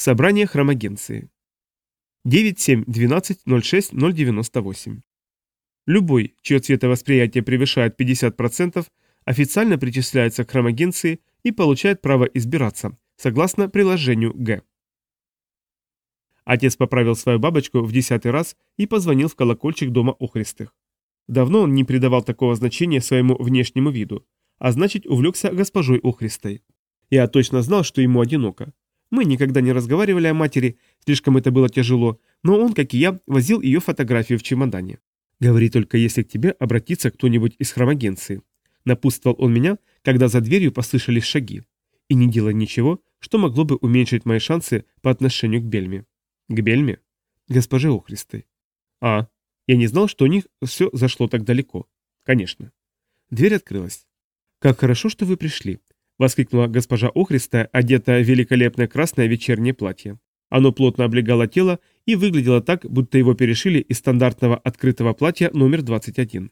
Собрание хромагенции. 971206 Любой, чье цветовосприятие превышает 50%, официально причисляется к хромагенции и получает право избираться, согласно приложению Г. Отец поправил свою бабочку в десятый раз и позвонил в колокольчик дома Охристых. Давно он не придавал такого значения своему внешнему виду, а значит увлекся госпожой Охристой. Я точно знал, что ему одиноко. Мы никогда не разговаривали о матери, слишком это было тяжело, но он, как и я, возил ее фотографию в чемодане. «Говори только, если к тебе обратится кто-нибудь из хромагенции». Напутствовал он меня, когда за дверью послышались шаги. И не делай ничего, что могло бы уменьшить мои шансы по отношению к Бельме. К Бельме? Госпоже Охристой. А, я не знал, что у них все зашло так далеко. Конечно. Дверь открылась. «Как хорошо, что вы пришли», — воскликнула госпожа Охриста, одетая в великолепное красное вечернее платье. Оно плотно облегало тело и выглядело так, будто его перешили из стандартного открытого платья номер 21.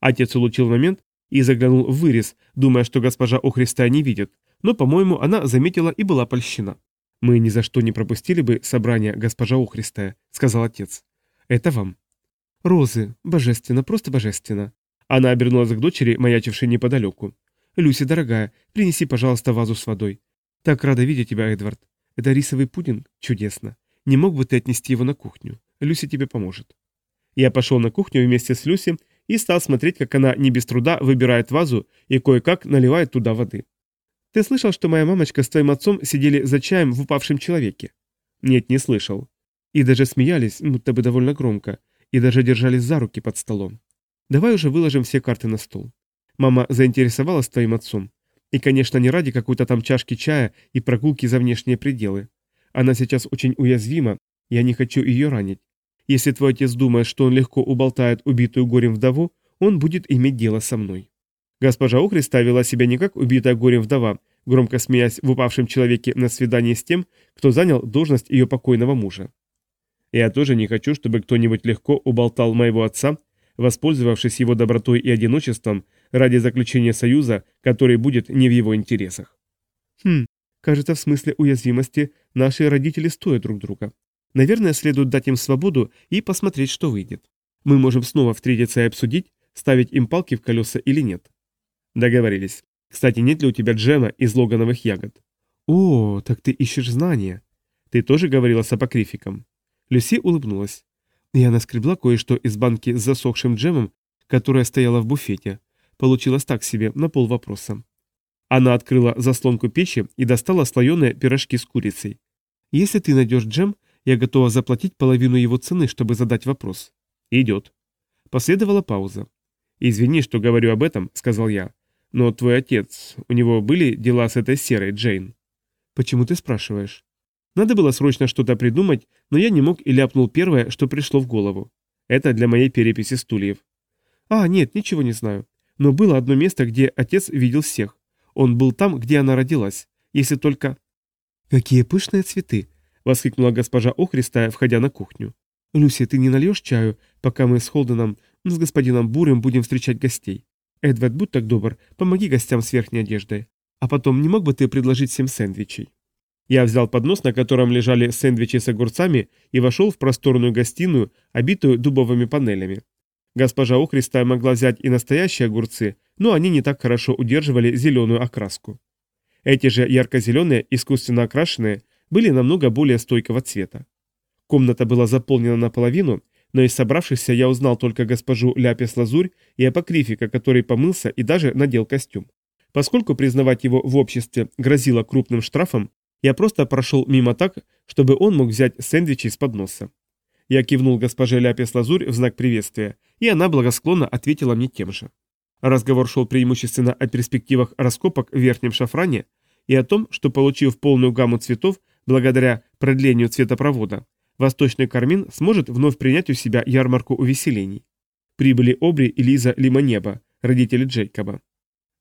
Отец улучил момент и заглянул в вырез, думая, что госпожа Охриста не видит, но, по-моему, она заметила и была польщена. «Мы ни за что не пропустили бы собрание госпожа Охристая», — сказал отец. «Это вам». «Розы, божественно, просто божественно». Она обернулась к дочери, маячившей неподалеку. «Люси, дорогая, принеси, пожалуйста, вазу с водой. Так рада видеть тебя, Эдвард. Это рисовый пудинг? Чудесно. Не мог бы ты отнести его на кухню? Люси тебе поможет». Я пошел на кухню вместе с Люси и стал смотреть, как она не без труда выбирает вазу и кое-как наливает туда воды. «Ты слышал, что моя мамочка с твоим отцом сидели за чаем в упавшем человеке?» «Нет, не слышал». И даже смеялись, будто бы довольно громко, и даже держались за руки под столом. «Давай уже выложим все карты на стол. Мама заинтересовалась твоим отцом. И, конечно, не ради какой-то там чашки чая и прогулки за внешние пределы. Она сейчас очень уязвима, я не хочу ее ранить. Если твой отец думает, что он легко уболтает убитую горем вдову, он будет иметь дело со мной. Госпожа Охриста вела себя не как убитая горем вдова, громко смеясь в упавшем человеке на свидании с тем, кто занял должность ее покойного мужа. Я тоже не хочу, чтобы кто-нибудь легко уболтал моего отца, воспользовавшись его добротой и одиночеством ради заключения союза, который будет не в его интересах. Хм, кажется, в смысле уязвимости наши родители стоят друг друга. Наверное, следует дать им свободу и посмотреть, что выйдет. Мы можем снова встретиться и обсудить, ставить им палки в колеса или нет. Договорились. Кстати, нет ли у тебя джема из логановых ягод? О, так ты ищешь знания. Ты тоже говорила с апокрификом. Люси улыбнулась. Я наскребла кое-что из банки с засохшим джемом, которая стояла в буфете. Получилось так себе, на пол вопроса. Она открыла заслонку печи и достала слоеные пирожки с курицей. Если ты найдешь джем, я готова заплатить половину его цены, чтобы задать вопрос. Идет. Последовала пауза. «Извини, что говорю об этом», — сказал я. «Но твой отец, у него были дела с этой серой, Джейн?» «Почему ты спрашиваешь?» Надо было срочно что-то придумать, но я не мог и ляпнул первое, что пришло в голову. Это для моей переписи стульев. «А, нет, ничего не знаю. Но было одно место, где отец видел всех. Он был там, где она родилась. Если только...» «Какие пышные цветы!» — воскликнула госпожа Охристая, входя на кухню. «Люси, ты не нальешь чаю, пока мы с Холденом, с господином Бурем будем встречать гостей? Эдвард, будь так добр, помоги гостям с верхней одеждой. А потом, не мог бы ты предложить всем сэндвичей?» Я взял поднос, на котором лежали сэндвичи с огурцами, и вошел в просторную гостиную, обитую дубовыми панелями. Госпожа Охристая могла взять и настоящие огурцы, но они не так хорошо удерживали зеленую окраску. Эти же ярко-зеленые, искусственно окрашенные, были намного более стойкого цвета. Комната была заполнена наполовину, но из собравшихся я узнал только госпожу Ляпис-Лазурь и апокрифика, который помылся и даже надел костюм. Поскольку признавать его в обществе грозило крупным штрафом, я просто прошел мимо так, чтобы он мог взять сэндвичи из подноса. Я кивнул госпоже Ляпис-Лазурь в знак приветствия, и она благосклонно ответила мне тем же. Разговор шел преимущественно о перспективах раскопок в верхнем шафране и о том, что, получив полную гамму цветов, Благодаря продлению цветопровода, Восточный Кармин сможет вновь принять у себя ярмарку увеселений. Прибыли Обри и Лиза Лимонеба, родители Джейкоба.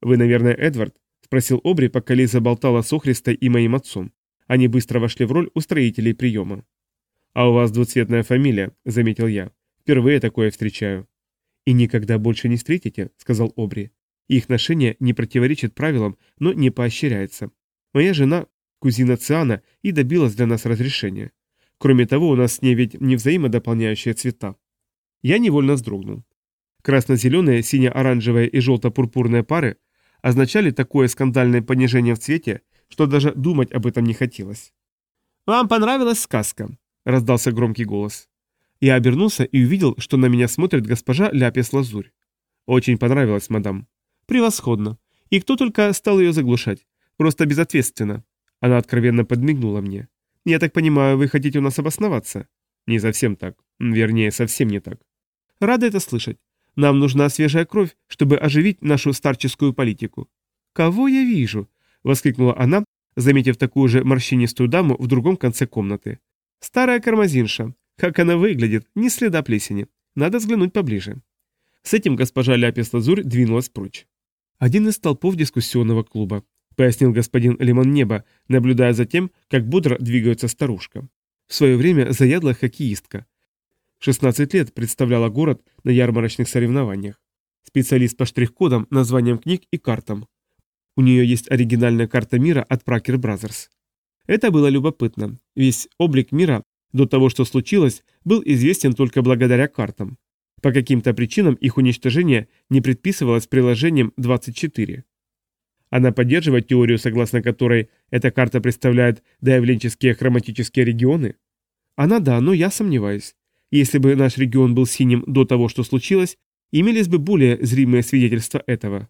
«Вы, наверное, Эдвард?» – спросил Обри, пока Лиза болтала с Охристой и моим отцом. Они быстро вошли в роль устроителей приема. «А у вас двуцветная фамилия», – заметил я. «Впервые такое встречаю». «И никогда больше не встретите», – сказал Обри. «Их ношение не противоречит правилам, но не поощряется. Моя жена кузина Циана, и добилась для нас разрешения. Кроме того, у нас с ней ведь не взаимодополняющие цвета. Я невольно вздрогнул. Красно-зеленые, сине-оранжевые и желто-пурпурные пары означали такое скандальное понижение в цвете, что даже думать об этом не хотелось. «Вам понравилась сказка?» – раздался громкий голос. Я обернулся и увидел, что на меня смотрит госпожа Ляпис Лазурь. «Очень понравилась, мадам». «Превосходно. И кто только стал ее заглушать? Просто безответственно». Она откровенно подмигнула мне. «Я так понимаю, вы хотите у нас обосноваться?» «Не совсем так. Вернее, совсем не так». «Рада это слышать. Нам нужна свежая кровь, чтобы оживить нашу старческую политику». «Кого я вижу?» — воскликнула она, заметив такую же морщинистую даму в другом конце комнаты. «Старая кармазинша. Как она выглядит, ни следа плесени. Надо взглянуть поближе». С этим госпожа Ляпис Лазурь двинулась прочь. «Один из столпов дискуссионного клуба», — пояснил господин Лимон Неба, наблюдая за тем, как бодро двигается старушка. В свое время заядлая хоккеистка. 16 лет представляла город на ярмарочных соревнованиях. Специалист по штрих-кодам, названиям книг и картам. У нее есть оригинальная карта мира от Parker Brothers. Это было любопытно. Весь облик мира до того, что случилось, был известен только благодаря картам. По каким-то причинам их уничтожение не предписывалось приложением 24. Она поддерживает теорию, согласно которой эта карта представляет доявленческие хроматические регионы? Она да, но я сомневаюсь. Если бы наш регион был синим до того, что случилось, имелись бы более зримые свидетельства этого.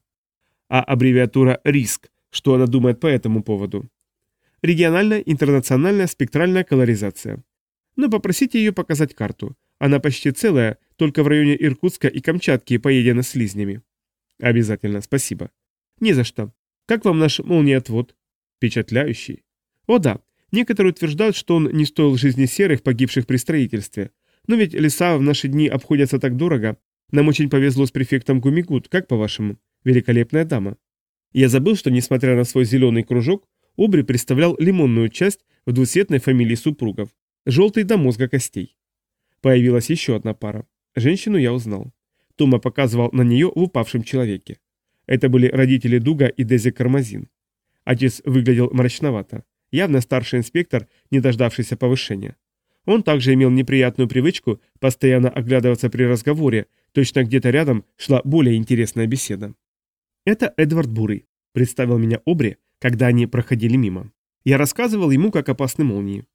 А аббревиатура РИСК, что она думает по этому поводу? Региональная интернациональная спектральная колоризация. Но попросите ее показать карту. Она почти целая, только в районе Иркутска и Камчатки поедена слизнями. Обязательно, спасибо. Не за что. Как вам наш молниеотвод? Впечатляющий. О да, некоторые утверждают, что он не стоил жизни серых, погибших при строительстве, но ведь леса в наши дни обходятся так дорого. Нам очень повезло с префектом Гумигут, как по-вашему? Великолепная дама. Я забыл, что, несмотря на свой зеленый кружок, Обри представлял лимонную часть в двусветной фамилии супругов. Желтый до мозга костей. Появилась еще одна пара. Женщину я узнал. Тома показывал на нее в упавшем человеке. Это были родители Дуга и Дези Кармазин. Отец выглядел мрачновато. Явно старший инспектор, не дождавшийся повышения. Он также имел неприятную привычку постоянно оглядываться при разговоре, точно где-то рядом шла более интересная беседа. «Это Эдвард Бурый», — представил меня Обри, когда они проходили мимо. Я рассказывал ему, как опасны молнии.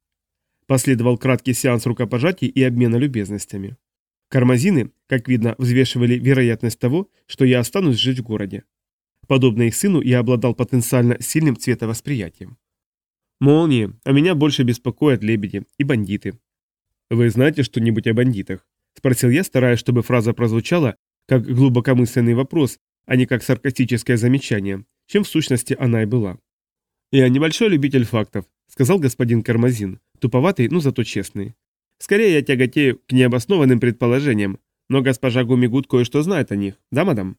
Последовал краткий сеанс рукопожатий и обмена любезностями. Кармазины, как видно, взвешивали вероятность того, что я останусь жить в городе. Подобно их сыну, я обладал потенциально сильным цветовосприятием. Молнии, а меня больше беспокоят лебеди и бандиты. «Вы знаете что-нибудь о бандитах?» – спросил я, стараясь, чтобы фраза прозвучала как глубокомысленный вопрос, а не как саркастическое замечание, чем в сущности она и была. «Я небольшой любитель фактов», – сказал господин Кармазин, туповатый, но зато честный. «Скорее я тяготею к необоснованным предположениям, но госпожа Гумигут кое-что знает о них, да, мадам?»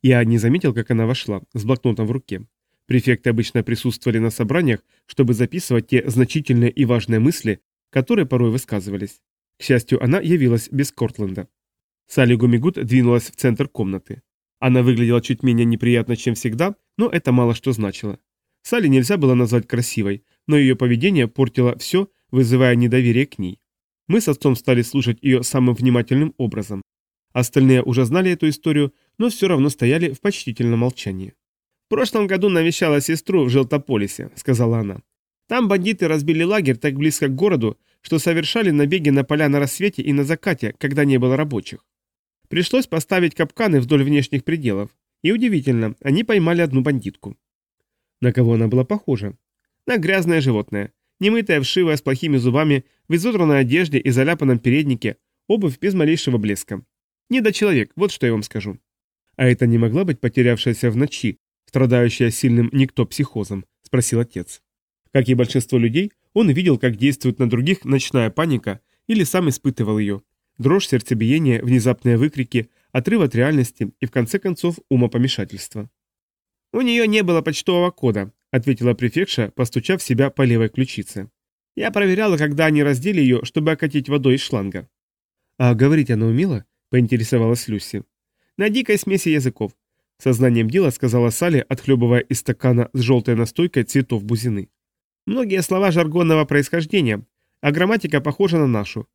Я не заметил, как она вошла, с блокнотом в руке. Префекты обычно присутствовали на собраниях, чтобы записывать те значительные и важные мысли, которые порой высказывались. К счастью, она явилась без Кортленда. Салли Гумигут двинулась в центр комнаты. Она выглядела чуть менее неприятно, чем всегда, но это мало что значило. Салли нельзя было назвать красивой, но ее поведение портило все, вызывая недоверие к ней. Мы с отцом стали слушать ее самым внимательным образом. Остальные уже знали эту историю, но все равно стояли в почтительном молчании. «В прошлом году навещала сестру в Желтополисе», — сказала она. Там бандиты разбили лагерь так близко к городу, что совершали набеги на поля на рассвете и на закате, когда не было рабочих. Пришлось поставить капканы вдоль внешних пределов. И удивительно, они поймали одну бандитку. На кого она была похожа? На грязное животное. Немытая, вшивая, с плохими зубами, в изодранной одежде и заляпанном переднике, обувь без малейшего блеска. Не до человек, вот что я вам скажу. А это не могла быть потерявшаяся в ночи, страдающая сильным никто-психозом, спросил отец. Как и большинство людей, он видел, как действует на других ночная паника или сам испытывал ее. Дрожь, сердцебиение, внезапные выкрики, отрыв от реальности и, в конце концов, умопомешательство. «У нее не было почтового кода», — ответила префектша, постучав себя по левой ключице. «Я проверяла, когда они раздели ее, чтобы окатить водой из шланга». «А говорить она умела?» — поинтересовалась Люси. «На дикой смеси языков», — сознанием дела сказала Салли, отхлебывая из стакана с желтой настойкой цветов бузины. Многие слова жаргонного происхождения, а грамматика похожа на нашу.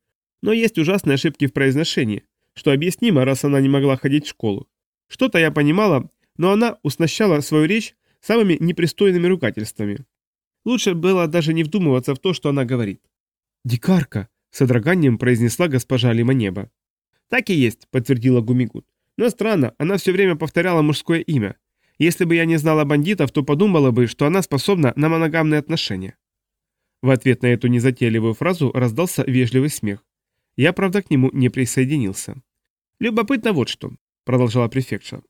Но есть ужасные ошибки в произношении, что объяснимо, раз она не могла ходить в школу. Что-то я понимала, но она уснащала свою речь самыми непристойными ругательствами. Лучше было даже не вдумываться в то, что она говорит. «Дикарка!» — с содроганием произнесла госпожа Лимонеба. «Так и есть», — подтвердила Гумигут. «Но странно, она все время повторяла мужское имя. Если бы я не знала бандитов, то подумала бы, что она способна на моногамные отношения». В ответ на эту незатейливую фразу раздался вежливый смех. Я, правда, к нему не присоединился. «Любопытно вот что», — продолжала префектша.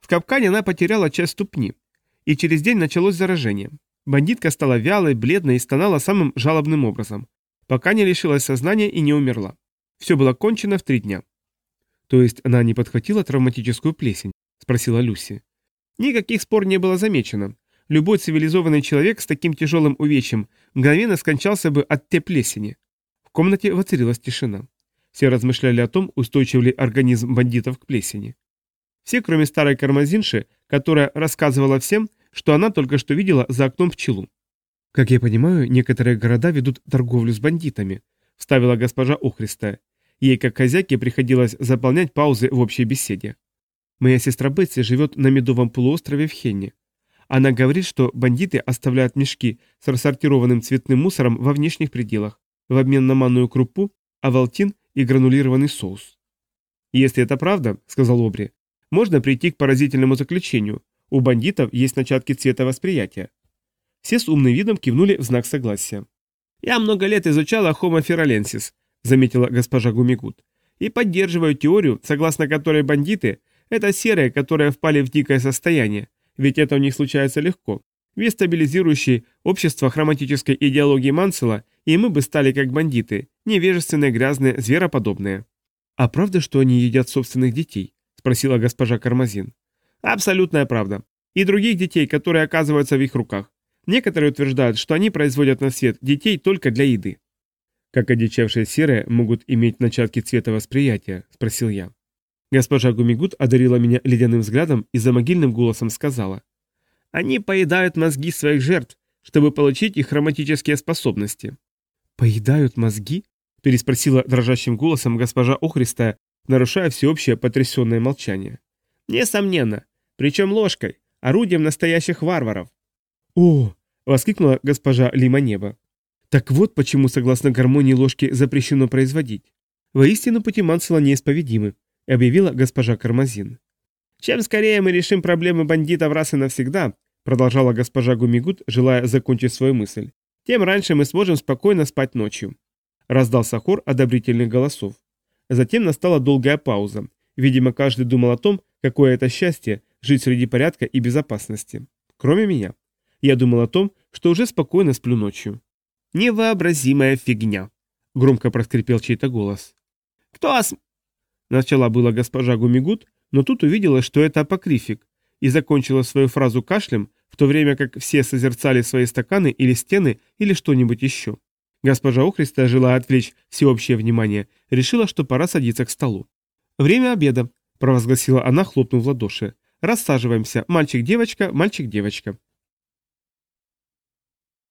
В капкане она потеряла часть ступни, и через день началось заражение. Бандитка стала вялой, бледной и стонала самым жалобным образом, пока не лишилась сознания и не умерла. Все было кончено в три дня. То есть она не подхватила травматическую плесень? Спросила Люси. Никаких спор не было замечено. Любой цивилизованный человек с таким тяжелым увечьем мгновенно скончался бы от те плесени. Комнате воцарилась тишина. Все размышляли о том, устойчив ли организм бандитов к плесени. Все, кроме старой кармазинши, которая рассказывала всем, что она только что видела за окном пчелу. «Как я понимаю, некоторые города ведут торговлю с бандитами», — вставила госпожа Охристая. Ей, как хозяйке, приходилось заполнять паузы в общей беседе. «Моя сестра Бетси живет на Медовом полуострове в Хенне. Она говорит, что бандиты оставляют мешки с рассортированным цветным мусором во внешних пределах, в обмен на манную крупу, авалтин и гранулированный соус. «Если это правда, — сказал Обри, — можно прийти к поразительному заключению. У бандитов есть начатки цвета восприятия. Все с умным видом кивнули в знак согласия. «Я много лет изучала Homo feralensis», — заметила госпожа Гумигут, «и поддерживаю теорию, согласно которой бандиты — это серые, которые впали в дикое состояние, ведь это у них случается легко. Вес стабилизирующий общество хроматической идеологии Мансела, и мы бы стали как бандиты, невежественные, грязные, звероподобные». «А правда, что они едят собственных детей?» — спросила госпожа Кармазин. Абсолютная правда. И других детей, которые оказываются в их руках. Некоторые утверждают, что они производят на свет детей только для еды. «Как одичавшие серые могут иметь начатки цвета восприятия?» – спросил я. Госпожа Гумигут одарила меня ледяным взглядом и за могильным голосом сказала. «Они поедают мозги своих жертв, чтобы получить их хроматические способности». «Поедают мозги?» – переспросила дрожащим голосом госпожа Охристая, нарушая всеобщее потрясенное молчание. «Несомненно. Причем ложкой, орудием настоящих варваров. «О!» — воскликнула госпожа Лимонеба. «Так вот почему, согласно гармонии, ложки запрещено производить. Воистину пути Мансела неисповедимы», — объявила госпожа Кармазин. «Чем скорее мы решим проблемы бандитов раз и навсегда», — продолжала госпожа Гумигут, желая закончить свою мысль, «тем раньше мы сможем спокойно спать ночью». Раздался хор одобрительных голосов. Затем настала долгая пауза. Видимо, каждый думал о том, какое это счастье жить среди порядка и безопасности. Кроме меня. Я думал о том, что уже спокойно сплю ночью. «Невообразимая фигня», — громко проскрипел чей-то голос. «Кто ос...» Начала была госпожа Гумигут, но тут увидела, что это апокрифик, и закончила свою фразу кашлем, в то время как все созерцали свои стаканы или стены или что-нибудь еще. Госпожа Охриста, желая отвлечь всеобщее внимание, решила, что пора садиться к столу. «Время обеда», — провозгласила она, хлопнув в ладоши. Рассаживаемся. Мальчик-девочка, мальчик-девочка.